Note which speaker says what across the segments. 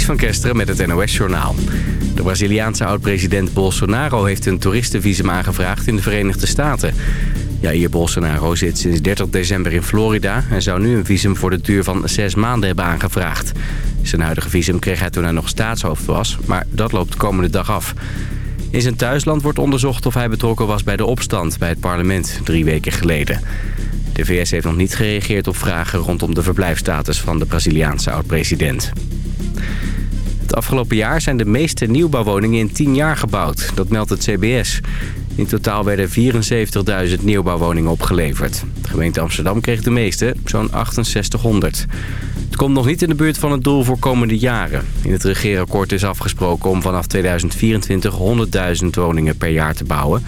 Speaker 1: Van Kesteren met het NOS-journaal. De Braziliaanse oud-president Bolsonaro heeft een toeristenvisum aangevraagd in de Verenigde Staten. Jair Bolsonaro zit sinds 30 december in Florida... en zou nu een visum voor de duur van zes maanden hebben aangevraagd. Zijn huidige visum kreeg hij toen hij nog staatshoofd was, maar dat loopt de komende dag af. In zijn thuisland wordt onderzocht of hij betrokken was bij de opstand bij het parlement drie weken geleden. De VS heeft nog niet gereageerd op vragen rondom de verblijfstatus van de Braziliaanse oud-president. Het afgelopen jaar zijn de meeste nieuwbouwwoningen in 10 jaar gebouwd. Dat meldt het CBS. In totaal werden 74.000 nieuwbouwwoningen opgeleverd. De gemeente Amsterdam kreeg de meeste, zo'n 6800. Het komt nog niet in de buurt van het doel voor komende jaren. In het regeerakkoord is afgesproken om vanaf 2024 100.000 woningen per jaar te bouwen.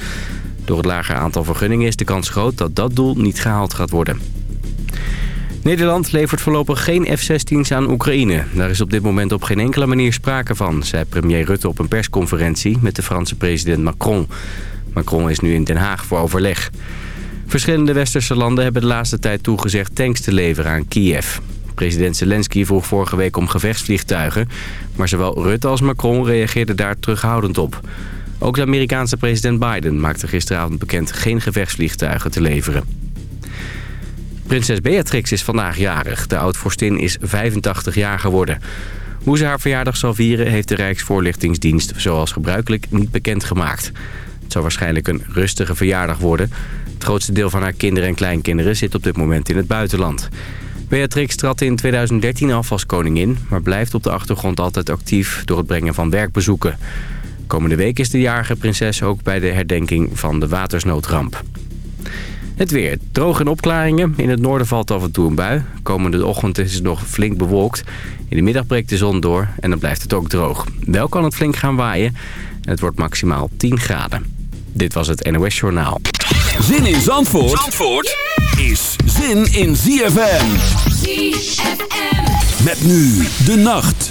Speaker 1: Door het lager aantal vergunningen is de kans groot dat dat doel niet gehaald gaat worden. Nederland levert voorlopig geen F-16's aan Oekraïne. Daar is op dit moment op geen enkele manier sprake van... zei premier Rutte op een persconferentie met de Franse president Macron. Macron is nu in Den Haag voor overleg. Verschillende westerse landen hebben de laatste tijd toegezegd tanks te leveren aan Kiev. President Zelensky vroeg vorige week om gevechtsvliegtuigen... maar zowel Rutte als Macron reageerden daar terughoudend op. Ook de Amerikaanse president Biden maakte gisteravond bekend geen gevechtsvliegtuigen te leveren. Prinses Beatrix is vandaag jarig. De oud-vorstin is 85 jaar geworden. Hoe ze haar verjaardag zal vieren heeft de Rijksvoorlichtingsdienst zoals gebruikelijk niet bekendgemaakt. Het zal waarschijnlijk een rustige verjaardag worden. Het grootste deel van haar kinderen en kleinkinderen zit op dit moment in het buitenland. Beatrix trad in 2013 af als koningin, maar blijft op de achtergrond altijd actief door het brengen van werkbezoeken. Komende week is de jarige prinses ook bij de herdenking van de watersnoodramp. Het weer. Droog en opklaringen. In het noorden valt af en toe een bui. Komende ochtend is het nog flink bewolkt. In de middag breekt de zon door en dan blijft het ook droog. Wel kan het flink gaan waaien. En het wordt maximaal 10 graden. Dit was het NOS Journaal.
Speaker 2: Zin in Zandvoort, Zandvoort is zin in ZFM. ZFM. Met nu de nacht.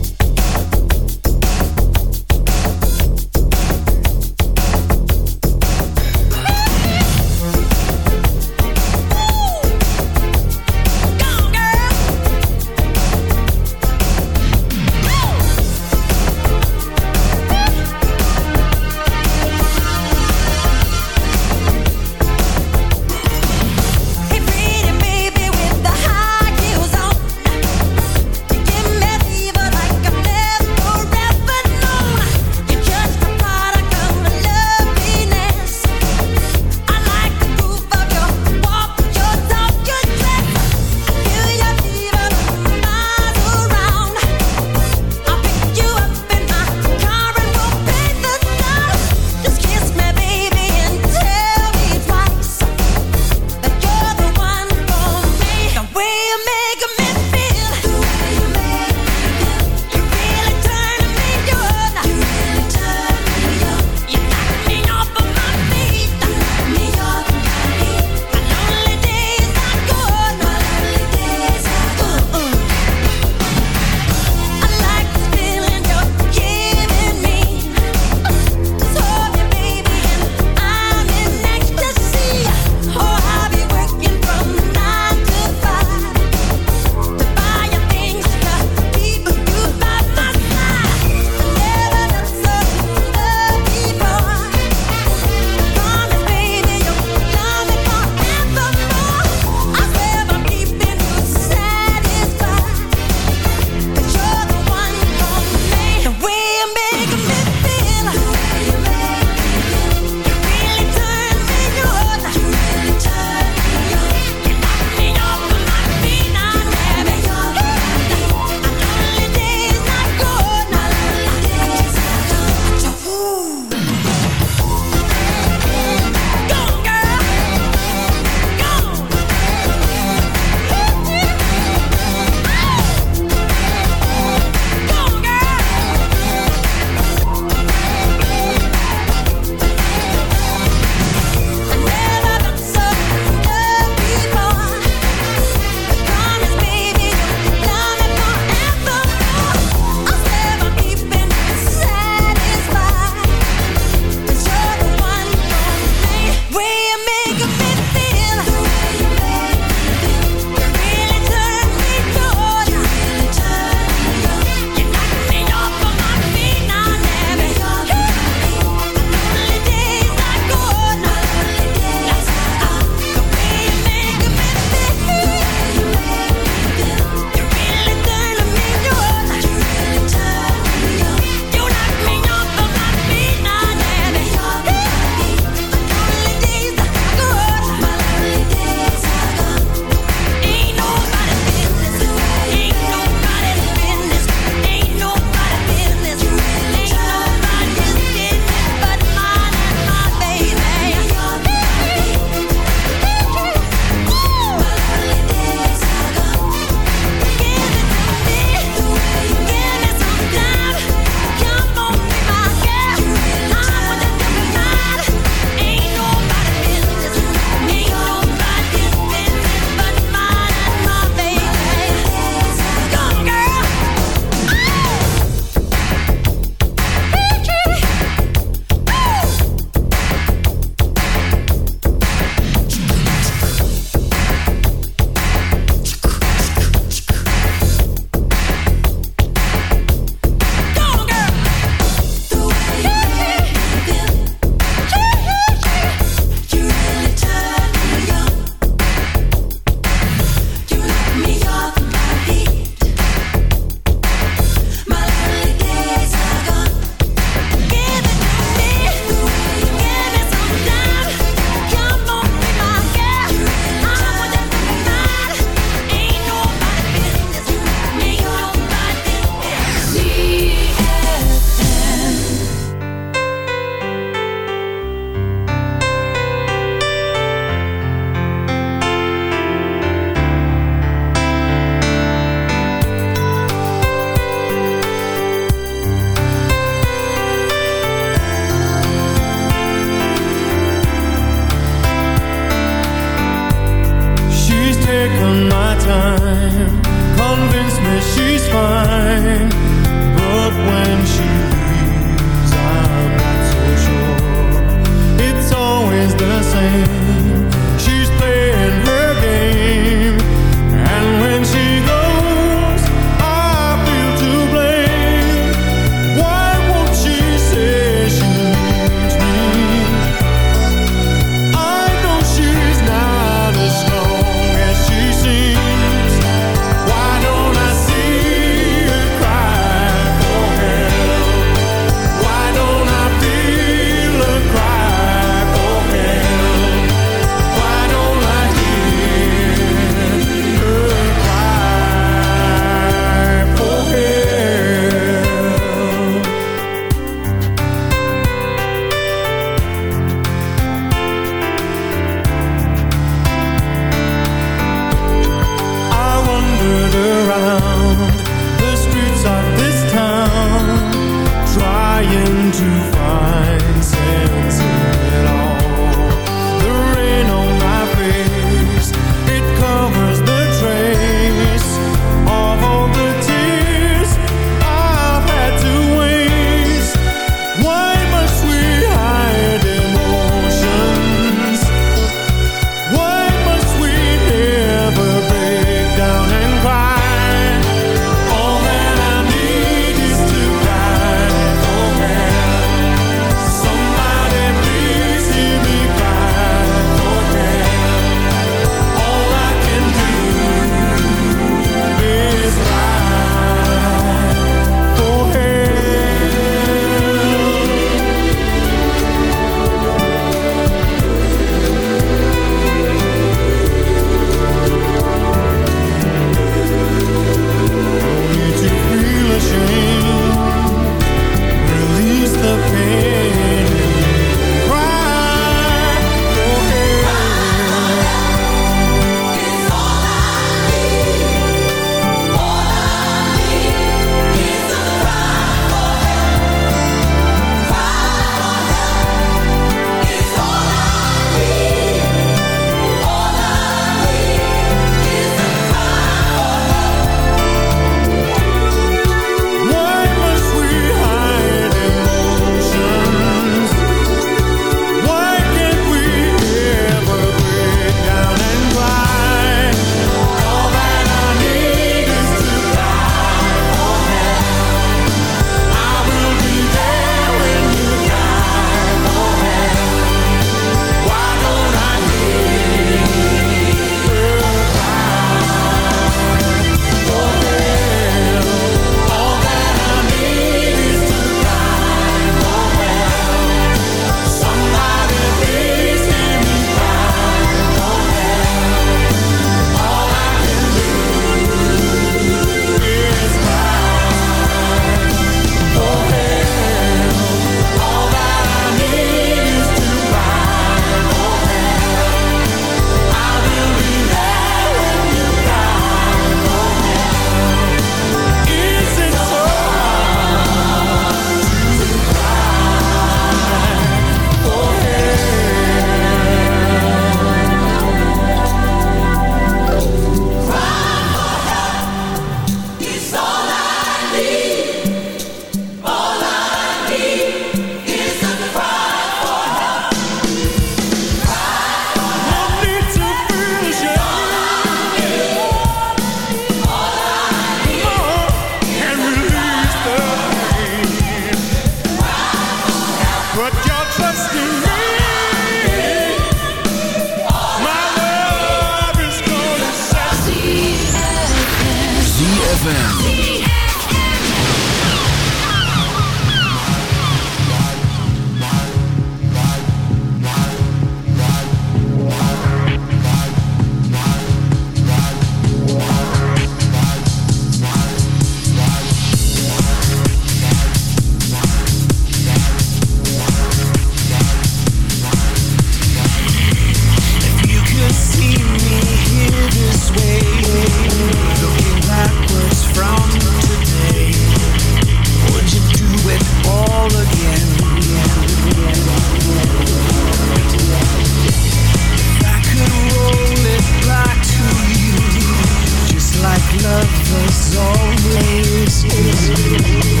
Speaker 3: It's always
Speaker 4: you.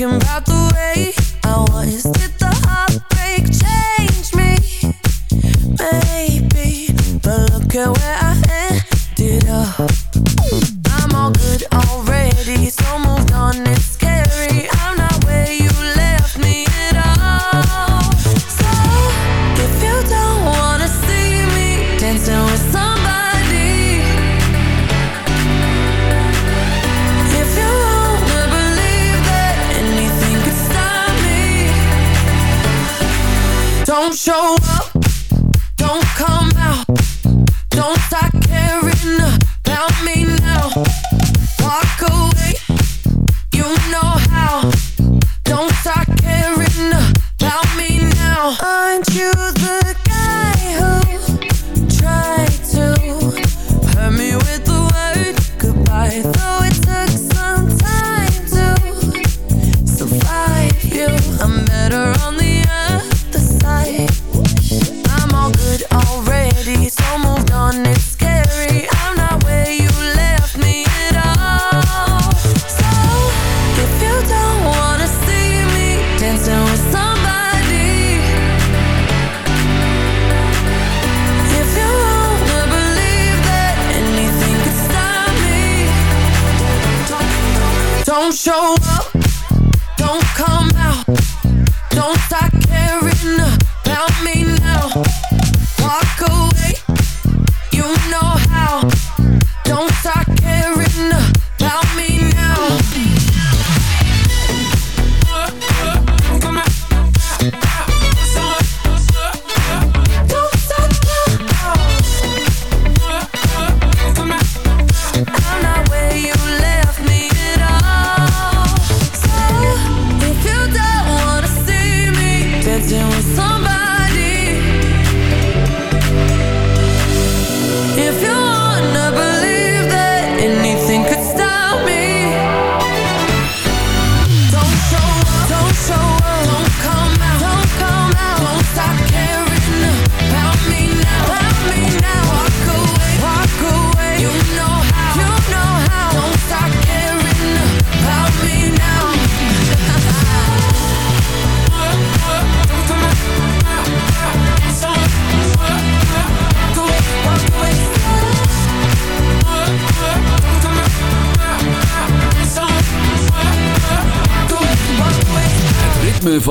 Speaker 5: thinking about the way I was.